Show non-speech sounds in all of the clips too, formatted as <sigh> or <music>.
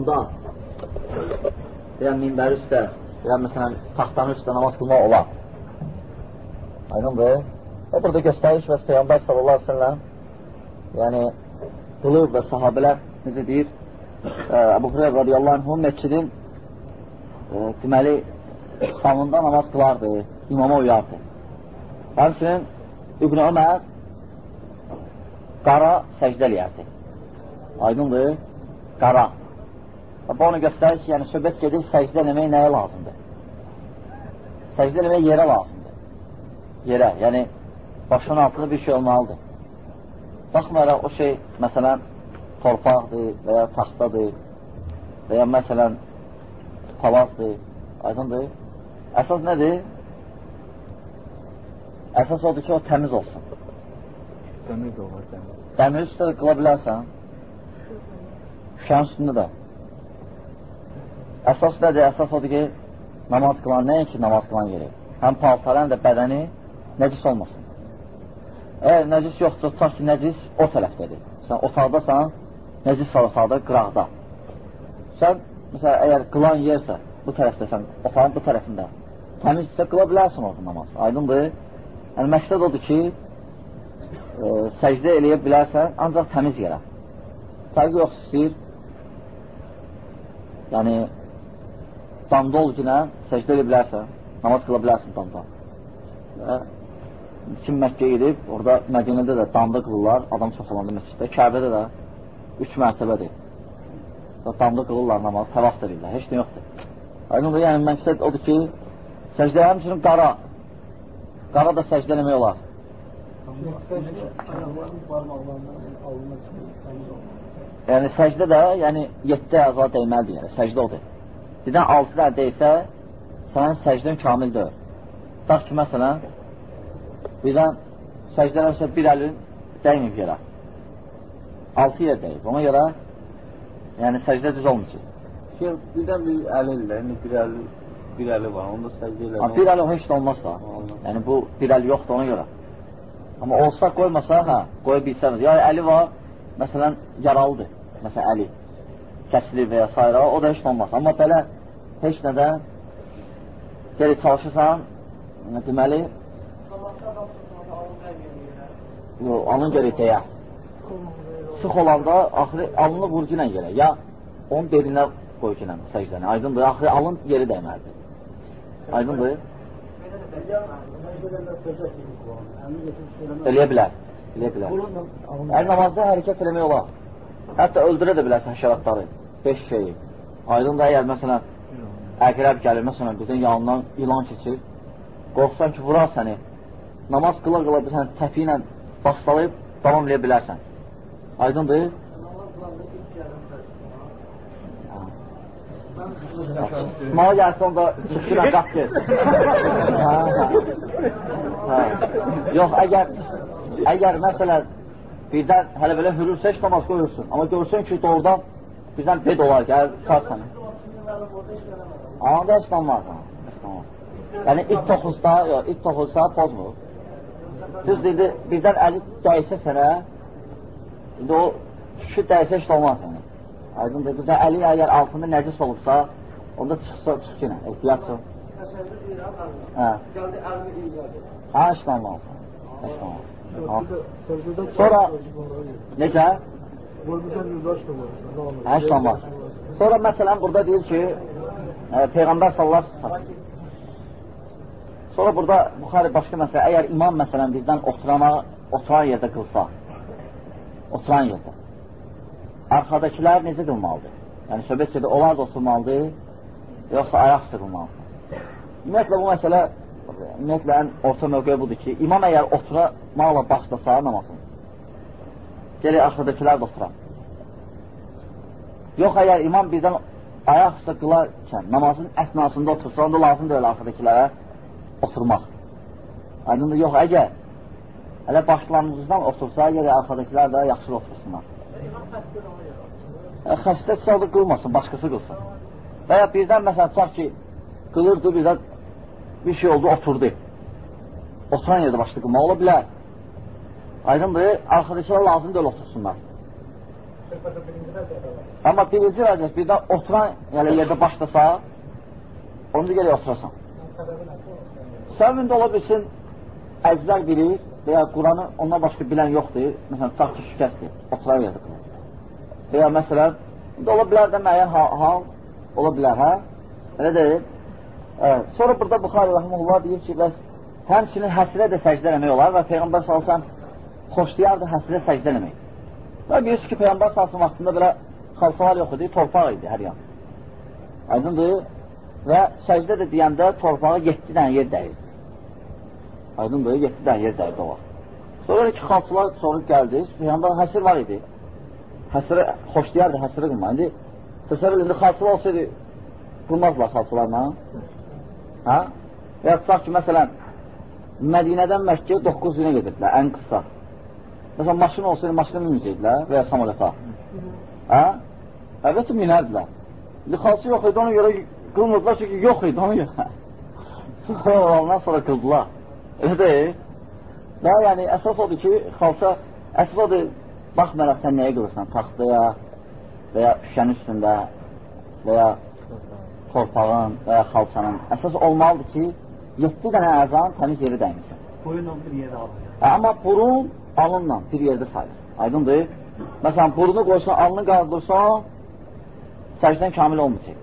və ya minbəri üstə və məsələn taxtanın üstə namaz qılmaq olar. Aydındır. Və burada göstəriş və Peyğəmbər sallallahu aleyhi ve sellem yəni qılır və sahabələr necə deyir Əbu Hüreyr radiyallahu anhu məscidin e, deməli damında namaz qılardı, imama uyardı. Həmçinin İbn Ömər qara səcdə eləyərdi. Aydındır? Qara. Bu onu göstərir ki, yəni söhbət gedir, səcdə eləmək nəyə lazımdır? Səcdə eləmək yerə lazımdır. Yerə, yəni başının altında bir şey olmalıdır. Baxmayaraq o şey, məsələn, torpaqdır və ya taxtadır və ya məsələn, palazdır, aydındır. Əsas nədir? Əsas odur ki, o təmiz olsun. Dəmir də olar, dəmir. Dəmir üstə qıla bilərsən. Şən üstündə də. Əsas nədir? Əsas odur ki, namaz qılan, nəyin ki, namaz qılan yeri. Həm paltarı, həm də bədəni nəcis olmasın. Əgər nəcis yoxdur, tutaq ki, nəcis o tərəfdədir. Sən otaqdasan, nəcis var otaqda, qıraqda. Sən, məsələn, əgər qılan yersə, bu tərəfdəsən, otağın bu tərəfində, təmizsə qıla bilərsən orada namaz. Aydındır? Yəni, məqsəd odur ki, e, səcdə eləyə bilərsən, ancaq təmiz yerə. Fərqi yox istəyir, yəni, damda ol günə səcdə eləyə bilərsən, namaz qıla bilərsən damda. Və kim Məkkə gedib, orada Mədinədə də damda qılırlar, adam çox olanda məsciddə, Kəbədə də üç mərtəbədir. Və damda qılırlar namaz, təvaf edirlər, heç nə yoxdur. Aydın yəni məqsəd odur ki, səcdə həmçinin qara, qara da səcdə eləmək olar. Yəni səcdə də, yəni 7 əza dəyməlidir, yəni səcdə odur. Birdən 6 dənə deysə, sənin səcdən kamil deyil. Tutaq ki, məsələn, birdən səcdələmsə bir əlin dəyməyib yerə. 6 yer dəyib. Ona görə yəni səcdə düz olmayacaq. Şey, birdən bir əli ilə, yəni bir əli, bir əli var, onda səcdə ilə. Bir əli heç də olmaz da. Yəni bu bir əli yoxdur ona görə. Amma olsa qoymasa, hə, qoya bilsəniz. Ya əli var, məsələn, yaralıdır. Məsələn, əli kəsilir və ya s. o da heç olmaz. Amma belə heç nədən geri çalışırsan, deməli, yox, alın geri deyə. Sıx olanda, axırı alını vurgu ilə yerə. Ya onun belinə qoy ki, səcdəni. Aydındır, axırı alın yeri dəyməlidir. Aydındır? Eləyə bilər. Eləyə bilər. Hər namazda hərəkət eləmək olar. Hətta öldürə də bilərsən həşəratları. Beş şeyi. Aydın da əgər məsələn əqrəb gəlir, məsələn birdən yanından ilan keçir, qorxsan ki, vurar səni, namaz qıla-qıla sən təpi ilə bastalayıb davam eləyə bilərsən. Aydındır? Mağa gəlsə onda çıxdıraq, qaç get. Yox, əgər, əgər məsələn, birdən hələ belə hürürsə heç namaz qoyursun. Amma görsən ki, doğrudan birdən bed olar, gəlir, tutar səni. Heç namaz, heç namaz. Yəni, it toxunsa, yox, it toxunsa pozmur. Düz dedi, birdən əli dəysə sənə, indi o kişi dəysə heç olmaz sənə. Aydın dedi, də əli əgər altında nəcis olubsa, onda çıxsa, çıx yenə, ehtiyatçı. Hə. Hə, işlanmazsın. İşlanmaz. Sonra, necə? Hə, işlanmaz. Sonra məsələn, burada deyir ki, e, Peyğəmbər sallallahu sellem Sonra burada Buxari başqa məsələ, əgər imam məsələn bizdən oturana, oturan yerdə qılsa, oturan yerdə, arxadakilər necə qılmalıdır? Yəni, söhbət gedir, onlar da oturmalıdır, yoxsa ayaq sırılmalıdır. Ümumiyyətlə, bu məsələ, ümumiyyətlə, ən orta mövqə budur ki, imam əgər oturmaqla başlasa namazını, gəlir arxadakilər də oturan. Yox, əgər imam birdən ayaq üstə qılarkən namazın əsnasında otursa, onda lazım deyil arxadakilərə oturmaq. Aydındır, yox, əgər hələ başlanğıcdan otursa, gəlir arxadakilər də yaxşı otursunlar. E, xəstədirsə, o da qılmasın, başqası qılsın. Və ya birdən, məsələn, tutaq ki, qılırdı, birdən bir şey oldu, oturdu. Oturan yerdə başladı qılmaq ola bilər. Aydındır, arxadakılar lazım deyil otursunlar. Amma birinci vəziyyət, bir də oturan yəni, yerdə başlasa, onu gələk oturasan. Səbəbində ola bilsin, əzbər bilir və ya Quranı ondan başqa bilən yoxdur. Məsələn, tutaq ki, şükəsdir, oturar yerdə qılır. Və ya məsələn, ola bilər də müəyyən hal, hal ola bilər, hə? Elə deyil. Evet. Sonra burada Buxari Rəhmullah deyir ki, bəs həmçinin həsrə də səcdə eləmək olar və Peyğəmbər salsan xoşlayardı həsrə səcdə eləmək. Və bilirsiniz ki, Peyğəmbər salsan vaxtında belə xalsalar yox idi, torpaq idi hər yan. Aydındır. Və səcdə də deyəndə torpağa 7 dənə yer dəyir. Aydındır, 7 dənə yer dəyirdi o vaxt. Sonra iki xalçılar sonra gəldi, Peyğəmbər həsir var idi. Həsirə xoşlayardı, həsirə qılma. İndi təsəvvür indi xalçılar olsaydı qılmazlar xalçılarla. Hə? Və ya tutaq ki, məsələn, Mədinədən Məkkəyə 9 günə gedirdilər, ən qısa. Məsələn, maşın olsaydı, maşına minəcəkdilər və ya samolyota. Hə? Əlbəttə minərdilər. İndi xalçı yox idi, ona görə qılmırdılar, çünki yox idi, ona görə. Sonra <laughs> ondan sonra qıldılar. Elə deyil. Və yəni, əsas odur ki, xalça, əsas odur, baxmayaraq sən nəyə qılırsan, taxtaya və ya şüşənin üstündə və ya torpağın və ya xalçanın. Əsas olmalıdır ki, 7 dənə əzan təmiz yeri dəyməsin. Boyunla bir yerdə alır. Amma burun alınla bir yerdə sayılır. Aydındır? Məsələn, burnu qoysan, alnını qaldırsan, səcdən kamil olmayacaq.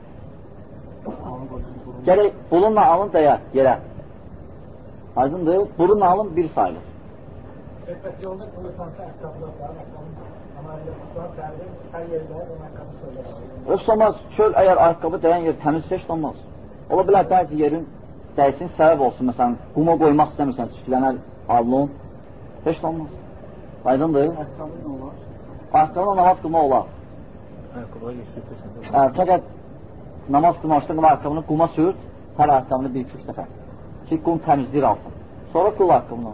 Gələk, burunla alın dəyə, yerə. Aydındır? Burunla alın bir sayılır. Heç olmaz, çöl əgər ayaqqabı dəyən yer təmiz heç olmaz. Ola bilər bəzi yerin dəysin səbəb olsun, məsələn, quma qoymaq istəmirsən, çiklənər alnın, heç olmaz. Aydındır? Ayaqqabı nə olar? Ayaqqabına namaz qılmaq olar. Ayaqqabılar geçirirsən. Hə, fəqət namaz qılmamışdan qılma ayaqqabını quma sürt, hər ayaqqabını bir-iki üç dəfə. Ki, qum təmizləyir altın. Sonra qıl ayaqqabını.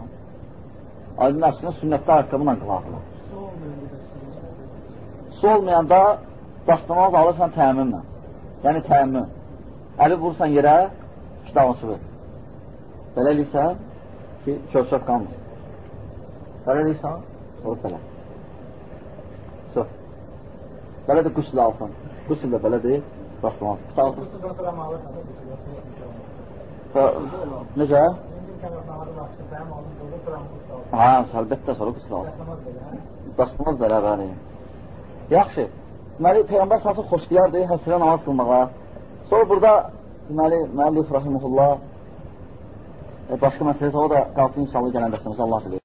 Aydın əfsinə sünnətdə ayaqqabına qılarlar. Su olmuyor bir de sizin. Su olmayanda dastamaz alırsan təyəmmümlə. Yəni təyəmmüm. Əli vursan yerə, kitab açılır. Belə eləyirsən ki, çöp-çöp qalmasın. Belə eləyirsən, sonra belə. Çox. Belə də qüsül alsan. Qüsül də belə deyil, dastamaz. Kitab Kutudan sonra mı alırsan da Və necə? Bir tane namazı başladı. Ben onu burada sonra mı kutu Hə, əlbəttə sonra qüsül alsın. Namaz böyle. Dastamaz belə bəli. Yaxşı. Deməli, Peyğəmbər salsı xoşlayardı həsrə namaz qılmağa. Sonra burada, deməli, müəllif rahiməhullah e, başqa məsələ o da qalsın inşallah gələn dərsəmizə Allah bilir.